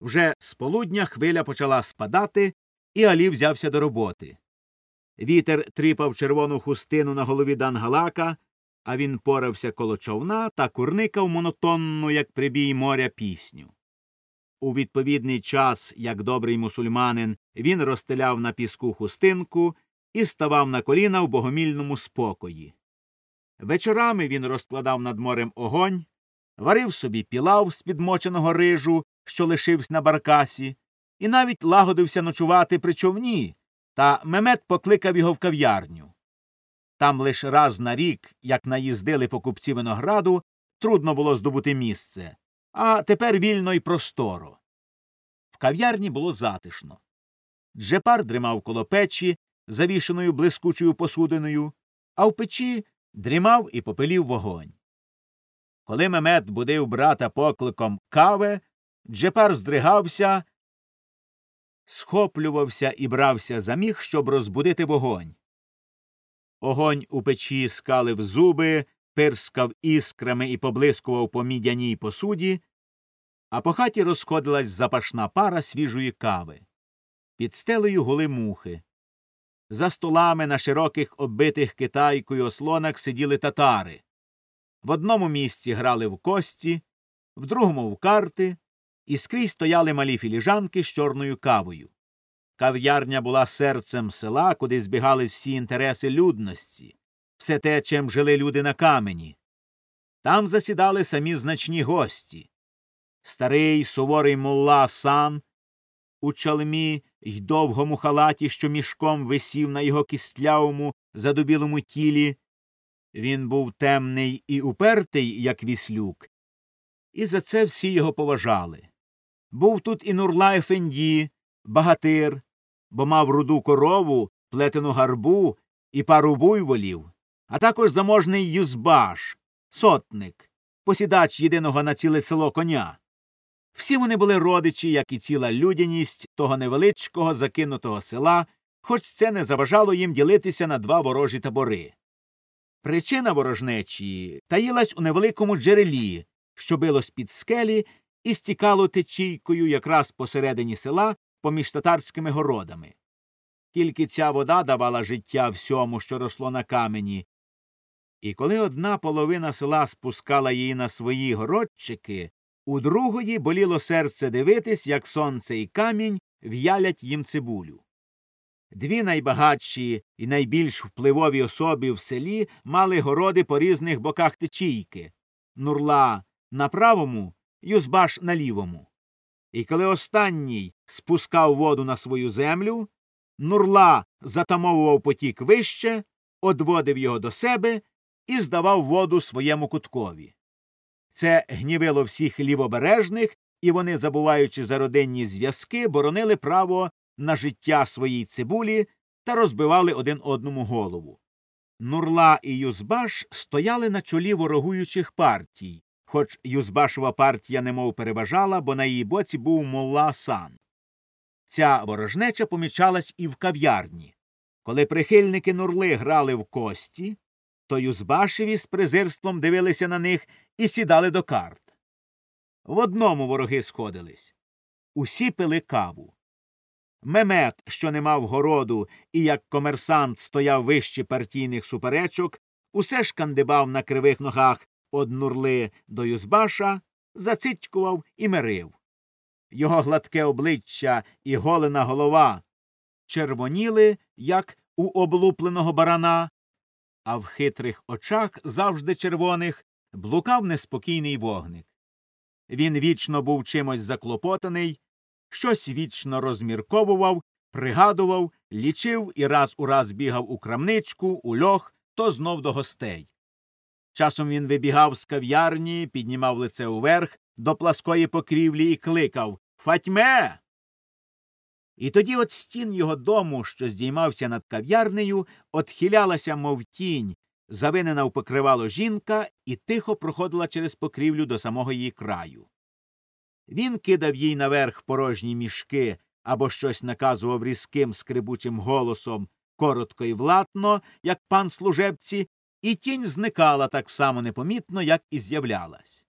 Вже з полудня хвиля почала спадати, і Алі взявся до роботи. Вітер тріпав червону хустину на голові Дангалака, а він порався коло човна та курникав монотонну, як прибій моря, пісню. У відповідний час, як добрий мусульманин, він розстеляв на піску хустинку і ставав на коліна в богомільному спокої. Вечорами він розкладав над морем огонь, варив собі пілав з підмоченого рижу, що лишився на баркасі, і навіть лагодився ночувати при човні, та Мемет покликав його в кав'ярню. Там лише раз на рік, як наїздили покупці винограду, трудно було здобути місце, а тепер вільно й просторо. В кав'ярні було затишно. Джепар дрімав коло печі, завішеною блискучою посудиною, а в печі дрімав у попелі вогонь. Коли Мемет будив брата покликом кави, Джепар здригався, схоплювався і брався за міх, щоб розбудити вогонь. Огонь у печі скалив зуби, пирскав іскрами і поблискував по мідяній посуді, а по хаті розходилась запашна пара свіжої кави. Під стелею гули мухи. За столами на широких оббитих китайкою ослонах сиділи татари. В одному місці грали в кості, в другому в карти, і скрізь стояли малі філіжанки з чорною кавою. Кав'ярня була серцем села, куди збігались всі інтереси людності, все те, чим жили люди на камені. Там засідали самі значні гості. Старий суворий мулла сан у чалмі й довгому халаті, що мішком висів на його кістлявому, задубілому тілі. Він був темний і упертий, як віслюк, і за це всі його поважали. Був тут і Нурла Ефенді, багатир, бо мав руду корову, плетену гарбу і пару буйволів, а також заможний юзбаш, сотник, посідач єдиного на ціле село коня. Всі вони були родичі, як і ціла людяність того невеличкого закинутого села, хоч це не заважало їм ділитися на два ворожі табори. Причина ворожнечі таїлась у невеликому джерелі, що билось під скелі і стікало течійкою якраз посередині села поміж татарськими городами. Тільки ця вода давала життя всьому, що росло на камені. І коли одна половина села спускала її на свої городчики, у другої боліло серце дивитись, як сонце і камінь в'ялять їм цибулю. Дві найбагатші і найбільш впливові особи в селі мали городи по різних боках течійки Нурла на правому, Юзбаш на лівому. І коли останній спускав воду на свою землю, Нурла затамовував потік вище, одводив його до себе і здавав воду своєму куткові. Це гнівило всіх лівобережних, і вони, забуваючи за родинні зв'язки, боронили право на життя своїй цибулі та розбивали один одному голову. Нурла і Юзбаш стояли на чолі ворогуючих партій, хоч Юзбашова партія немов переважала, бо на її боці був Мулла Сан. Ця ворожнеча помічалась і в кав'ярні. Коли прихильники Нурли грали в кості, то Юзбашеві з презирством дивилися на них і сідали до карт. В одному вороги сходились усі пили каву. Мемет, що не мав городу і як комерсант стояв вище партійних суперечок, усе ж кандибав на кривих ногах од Нурли до Юзбаша, зацитькував і мирив. Його гладке обличчя і голена голова червоніли, як у облупленого барана, а в хитрих очах завжди червоних блукав неспокійний вогник. Він вічно був чимось заклопотаний, щось вічно розмірковував, пригадував, лічив і раз у раз бігав у крамничку, у льох, то знов до гостей. Часом він вибігав з кав'ярні, піднімав лице уверх до пласкої покрівлі і кликав Фатьме. І тоді от стін його дому, що здіймався над кав'ярнею, отхилялася, мов тінь, завинена в покривало жінка і тихо проходила через покрівлю до самого її краю. Він кидав їй наверх порожні мішки або щось наказував різким скрибучим голосом коротко і влатно, як пан служебці, і тінь зникала так само непомітно, як і з'являлась.